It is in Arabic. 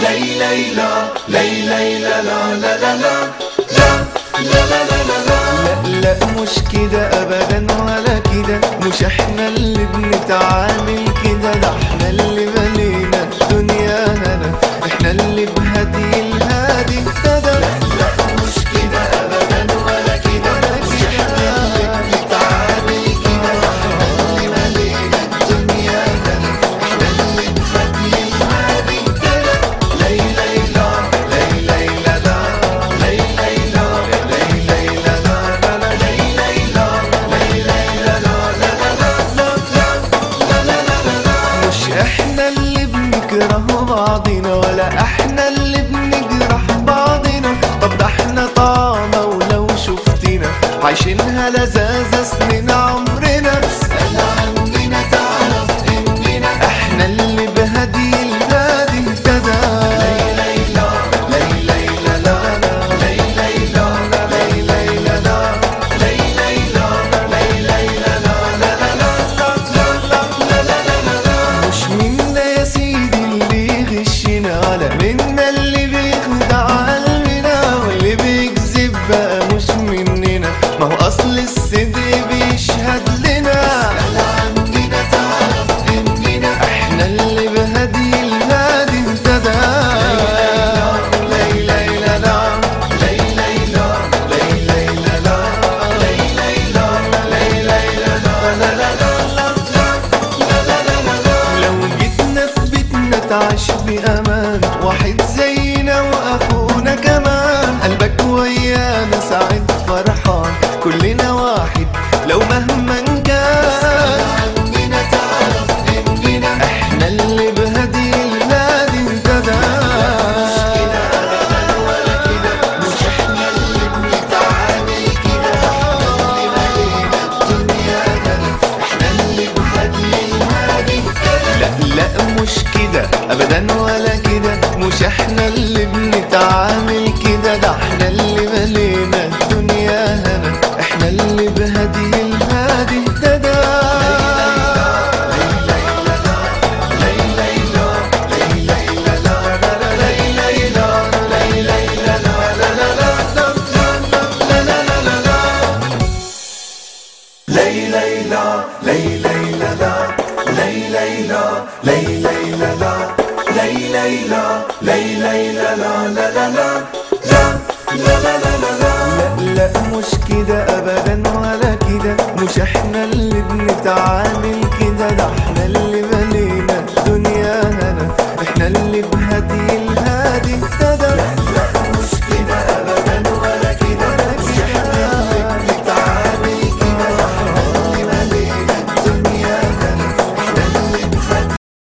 لي لي لا لي لي لا لا لا لا لا لا لا لا لا لا لا كده إحنا اللي بنكره بعضنا ولا إحنا اللي بنجرح بعضنا؟ طب ده إحنا طعمه ولو شفتنا عايشينها لازم تعيش بأمان واحد زي ابدا ولا كده مش إحنا اللي بنتعامل كده ده إحنا اللي ملينا الدنيا هنا إحنا اللي بهدي الهادي ده ده Lay, lay, la, lay, lay, la, la, lay, lay, la, lay, lay. ليلى ليلى لا لا لا لا لا لا لا لا لا لا. لا مش كده ابدا ولا كده. مش إحنا اللي بنتعاد